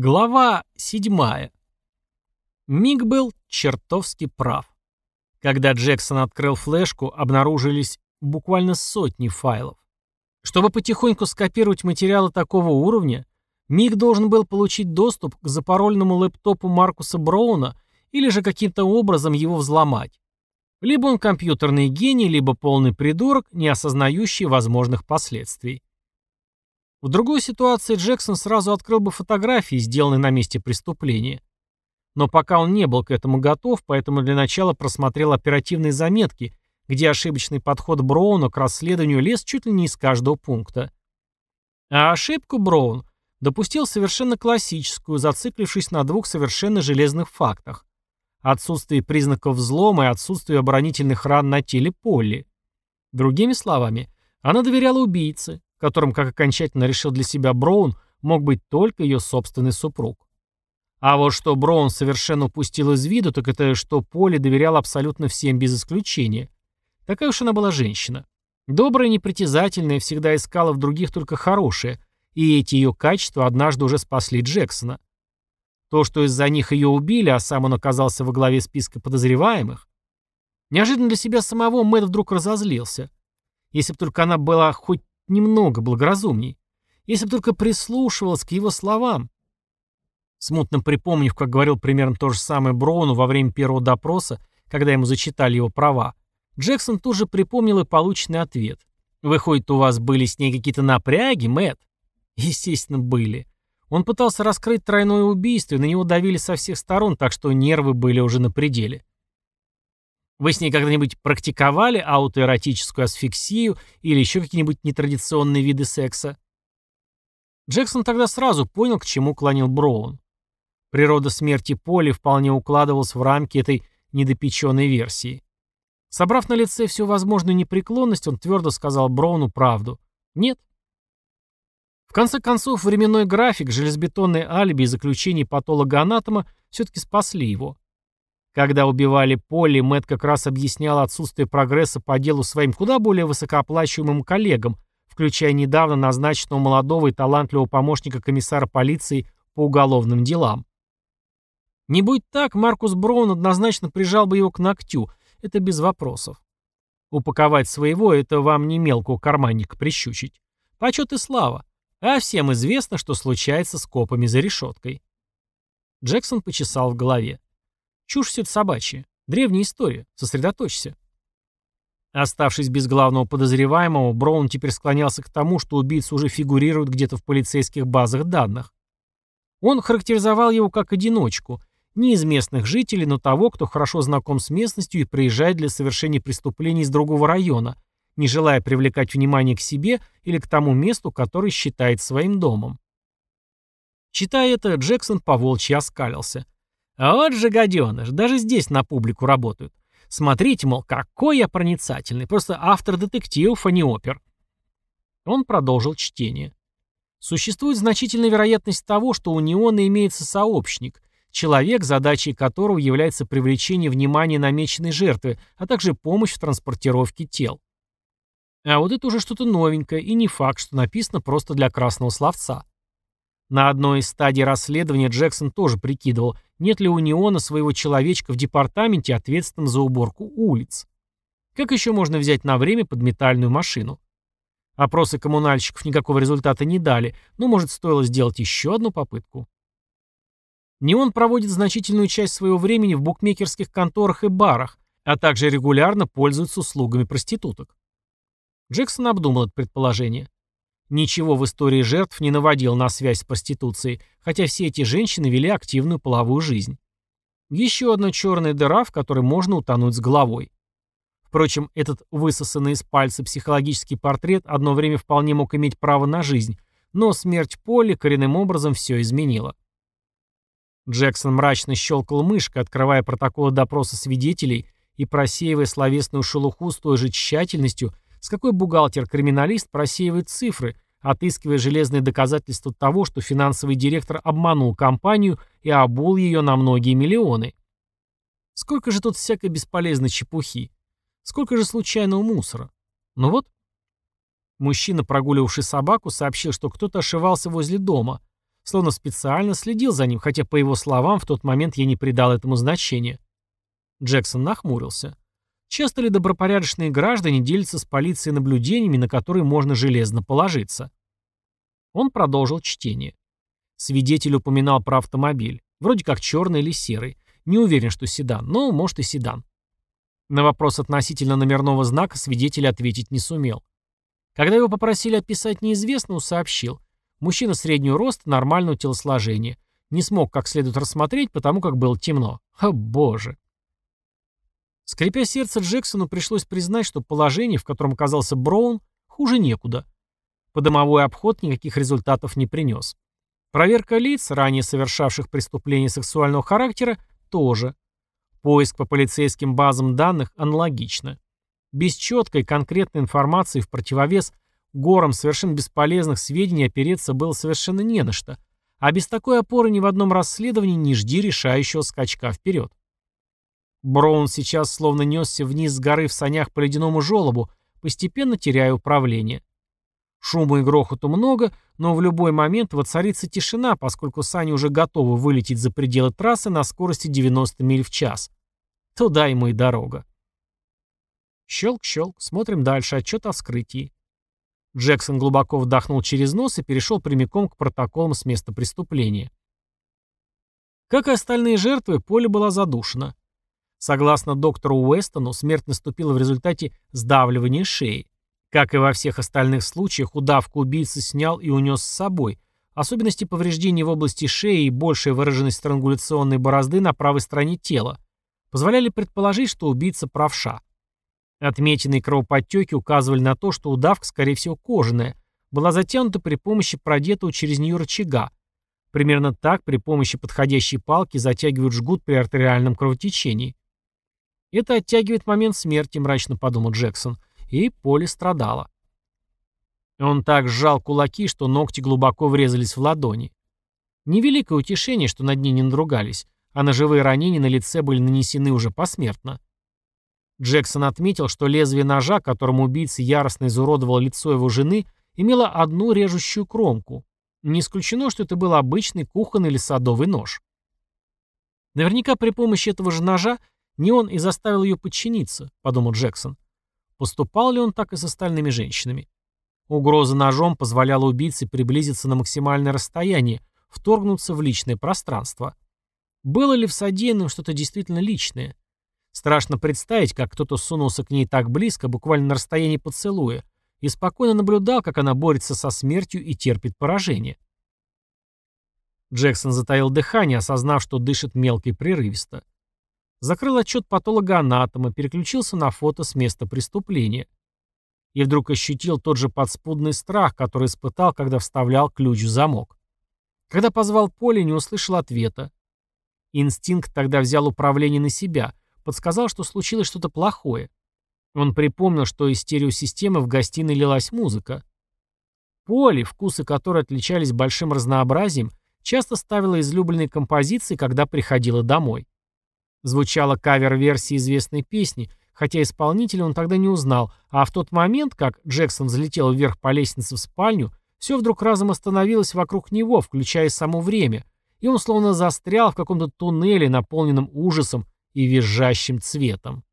Глава седьмая. Миг был чертовски прав. Когда Джексон открыл флешку, обнаружились буквально сотни файлов. Чтобы потихоньку скопировать материалы такого уровня, Миг должен был получить доступ к запарольному лэптопу Маркуса Броуна или же каким-то образом его взломать. Либо он компьютерный гений, либо полный придурок, не осознающий возможных последствий. В другой ситуации Джексон сразу открыл бы фотографии, сделанные на месте преступления. Но пока он не был к этому готов, поэтому для начала просмотрел оперативные заметки, где ошибочный подход Броуна к расследованию лез чуть ли не из каждого пункта. А ошибку Броун допустил совершенно классическую, зациклившись на двух совершенно железных фактах. Отсутствие признаков взлома и отсутствие оборонительных ран на теле Полли. Другими словами, она доверяла убийце, которым, как окончательно решил для себя Броун, мог быть только ее собственный супруг. А вот что Броун совершенно упустил из виду, так это что Поле доверял абсолютно всем без исключения. Такая уж она была женщина. Добрая, непритязательная, всегда искала в других только хорошее, и эти ее качества однажды уже спасли Джексона. То, что из-за них ее убили, а сам он оказался во главе списка подозреваемых. Неожиданно для себя самого Мэтт вдруг разозлился. Если бы только она была хоть немного благоразумней. Если бы только прислушивалась к его словам. Смутно припомнив, как говорил примерно то же самое Броуну во время первого допроса, когда ему зачитали его права, Джексон тут же припомнил и полученный ответ. «Выходит, у вас были с ней какие-то напряги, Мэтт?» Естественно, были. Он пытался раскрыть тройное убийство, и на него давили со всех сторон, так что нервы были уже на пределе. Вы с ней когда-нибудь практиковали аутоэротическую асфиксию или еще какие-нибудь нетрадиционные виды секса? Джексон тогда сразу понял, к чему клонил Броун. Природа смерти Поли вполне укладывалась в рамки этой недопеченной версии. Собрав на лице всю возможную непреклонность, он твердо сказал Броуну правду. Нет. В конце концов, временной график, железобетонное алиби и заключение патолога-анатома все-таки спасли его. Когда убивали Полли, Мэтт как раз объяснял отсутствие прогресса по делу своим куда более высокооплачиваемым коллегам, включая недавно назначенного молодого и талантливого помощника комиссара полиции по уголовным делам. Не будь так, Маркус Броун однозначно прижал бы его к ногтю, это без вопросов. Упаковать своего — это вам не мелкого карманника прищучить. Почет и слава. А всем известно, что случается с копами за решеткой. Джексон почесал в голове. Чушь все это собачья. Древняя история. Сосредоточься. Оставшись без главного подозреваемого, Браун теперь склонялся к тому, что убийца уже фигурирует где-то в полицейских базах данных. Он характеризовал его как одиночку, не из местных жителей, но того, кто хорошо знаком с местностью и приезжает для совершения преступлений из другого района, не желая привлекать внимание к себе или к тому месту, который считает своим домом. Читая это, Джексон поволчьи оскалился – а вот же гаденыш, даже здесь на публику работают. Смотрите, мол, какой я проницательный, просто автор детективов, а не опер. Он продолжил чтение. Существует значительная вероятность того, что у неона имеется сообщник, человек, задачей которого является привлечение внимания намеченной жертвы, а также помощь в транспортировке тел. А вот это уже что-то новенькое, и не факт, что написано просто для красного словца. На одной из стадий расследования Джексон тоже прикидывал, нет ли у Неона своего человечка в департаменте, ответственном за уборку улиц. Как еще можно взять на время подметальную машину? Опросы коммунальщиков никакого результата не дали, но, может, стоило сделать еще одну попытку. Неон проводит значительную часть своего времени в букмекерских конторах и барах, а также регулярно пользуется услугами проституток. Джексон обдумал это предположение. Ничего в истории жертв не наводил на связь с проституцией, хотя все эти женщины вели активную половую жизнь. Еще одна черная дыра, в которой можно утонуть с головой. Впрочем, этот высосанный из пальца психологический портрет одно время вполне мог иметь право на жизнь, но смерть Полли коренным образом все изменила. Джексон мрачно щелкал мышкой, открывая протоколы допроса свидетелей и просеивая словесную шелуху с той же тщательностью, с какой бухгалтер-криминалист просеивает цифры, отыскивая железные доказательства того, что финансовый директор обманул компанию и обул ее на многие миллионы. Сколько же тут всякой бесполезной чепухи? Сколько же случайного мусора? Ну вот. Мужчина, прогуливавший собаку, сообщил, что кто-то ошивался возле дома. словно специально следил за ним, хотя, по его словам, в тот момент я не придал этому значения. Джексон нахмурился. Часто ли добропорядочные граждане делятся с полицией наблюдениями, на которые можно железно положиться? Он продолжил чтение. Свидетель упоминал про автомобиль. Вроде как черный или серый. Не уверен, что седан, но может и седан. На вопрос относительно номерного знака свидетель ответить не сумел. Когда его попросили описать неизвестного, сообщил. Мужчина среднего роста, нормального телосложения. Не смог как следует рассмотреть, потому как было темно. О боже. Скрипя сердце, Джексону пришлось признать, что положение, в котором оказался Броун, хуже некуда. Подомовой обход никаких результатов не принес. Проверка лиц, ранее совершавших преступления сексуального характера, тоже. Поиск по полицейским базам данных аналогично. Без четкой конкретной информации в противовес горам совершенно бесполезных сведений опереться было совершенно не на что, а без такой опоры ни в одном расследовании не жди решающего скачка вперед. Броун сейчас словно несся вниз с горы в санях по ледяному желобу, постепенно теряя управление. Шума и грохоту много, но в любой момент воцарится тишина, поскольку сани уже готовы вылететь за пределы трассы на скорости 90 миль в час. Туда ему и дорога. Щелк-щелк, смотрим дальше, отчет о вскрытии. Джексон глубоко вдохнул через нос и перешел прямиком к протоколам с места преступления. Как и остальные жертвы, Поле была задушена. Согласно доктору Уэстону, смерть наступила в результате сдавливания шеи. Как и во всех остальных случаях, удавку убийца снял и унес с собой. Особенности повреждений в области шеи и большая выраженность странгуляционной борозды на правой стороне тела позволяли предположить, что убийца правша. Отметенные кровоподтеки указывали на то, что удавка, скорее всего, кожаная, была затянута при помощи продетого через нее рычага. Примерно так при помощи подходящей палки затягивают жгут при артериальном кровотечении. «Это оттягивает момент смерти», — мрачно подумал Джексон и Поле страдала. Он так сжал кулаки, что ногти глубоко врезались в ладони. Невеликое утешение, что над ней не надругались, а ножевые ранения на лице были нанесены уже посмертно. Джексон отметил, что лезвие ножа, которым убийца яростно изуродовал лицо его жены, имело одну режущую кромку. Не исключено, что это был обычный кухонный или садовый нож. Наверняка при помощи этого же ножа не он и заставил ее подчиниться, подумал Джексон. Поступал ли он так и с остальными женщинами? Угроза ножом позволяла убийце приблизиться на максимальное расстояние, вторгнуться в личное пространство. Было ли в содеянном что-то действительно личное? Страшно представить, как кто-то сунулся к ней так близко, буквально на расстоянии поцелуя, и спокойно наблюдал, как она борется со смертью и терпит поражение. Джексон затаил дыхание, осознав, что дышит мелко и прерывисто. Закрыл отчет патолога-анатома, переключился на фото с места преступления. И вдруг ощутил тот же подспудный страх, который испытал, когда вставлял ключ в замок. Когда позвал Поле, не услышал ответа. Инстинкт тогда взял управление на себя, подсказал, что случилось что-то плохое. Он припомнил, что из стереосистемы в гостиной лилась музыка. Поле, вкусы которой отличались большим разнообразием, часто ставила излюбленные композиции, когда приходила домой. Звучала кавер-версия известной песни, хотя исполнителя он тогда не узнал, а в тот момент, как Джексон взлетел вверх по лестнице в спальню, все вдруг разом остановилось вокруг него, включая само время, и он словно застрял в каком-то туннеле, наполненном ужасом и визжащим цветом.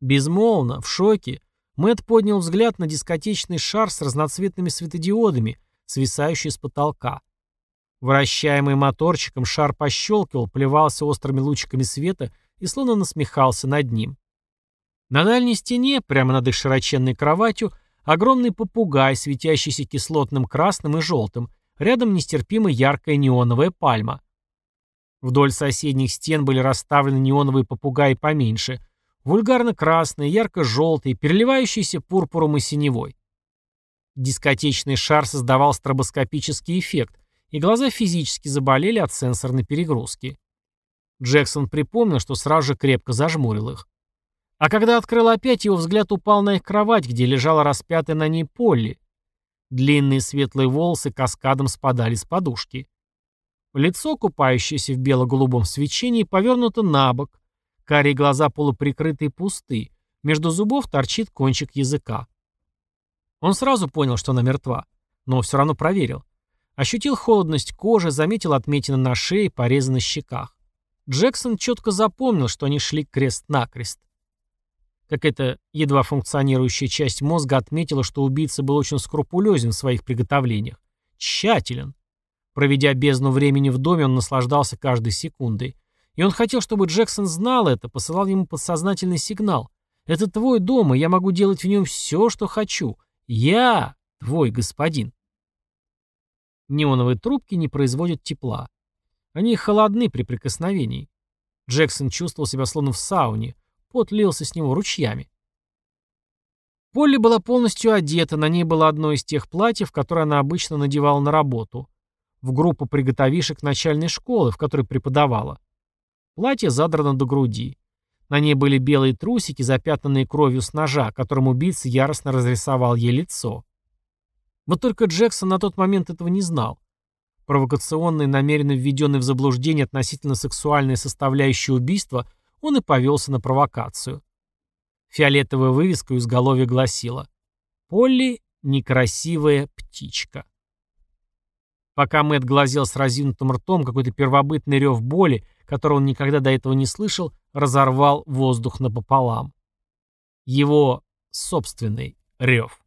Безмолвно, в шоке, Мэтт поднял взгляд на дискотечный шар с разноцветными светодиодами, свисающий с потолка. Вращаемый моторчиком шар пощелкивал, плевался острыми лучиками света и словно насмехался над ним. На дальней стене, прямо над их широченной кроватью, огромный попугай, светящийся кислотным красным и желтым, рядом нестерпимо яркая неоновая пальма. Вдоль соседних стен были расставлены неоновые попугаи поменьше, вульгарно-красные, ярко-желтые, переливающиеся пурпуром и синевой. Дискотечный шар создавал стробоскопический эффект, и глаза физически заболели от сенсорной перегрузки. Джексон припомнил, что сразу же крепко зажмурил их. А когда открыл опять, его взгляд упал на их кровать, где лежала распятая на ней Полли. Длинные светлые волосы каскадом спадали с подушки. Лицо, купающееся в бело-голубом свечении, повернуто на бок. Карие глаза полуприкрыты и пусты. Между зубов торчит кончик языка. Он сразу понял, что она мертва, но все равно проверил. Ощутил холодность кожи, заметил отметины на шее, порезы на щеках. Джексон четко запомнил, что они шли крест-накрест. Как эта едва функционирующая часть мозга отметила, что убийца был очень скрупулезен в своих приготовлениях. Тщателен. Проведя бездну времени в доме, он наслаждался каждой секундой. И он хотел, чтобы Джексон знал это, посылал ему подсознательный сигнал. «Это твой дом, и я могу делать в нем все, что хочу. Я твой господин». Неоновые трубки не производят тепла. Они холодны при прикосновении. Джексон чувствовал себя словно в сауне. Пот лился с него ручьями. Полли была полностью одета, на ней было одно из тех платьев, которые она обычно надевала на работу. В группу приготовишек начальной школы, в которой преподавала. Платье задрано до груди. На ней были белые трусики, запятнанные кровью с ножа, которым убийца яростно разрисовал ей лицо. Вот только Джексон на тот момент этого не знал. Провокационный, намеренно введенный в заблуждение относительно сексуальной составляющей убийства, он и повелся на провокацию. Фиолетовая вывеска у изголовья гласила «Полли – некрасивая птичка». Пока Мэтт глазел с разинутым ртом, какой-то первобытный рев боли, которого он никогда до этого не слышал, разорвал воздух напополам. Его собственный рев.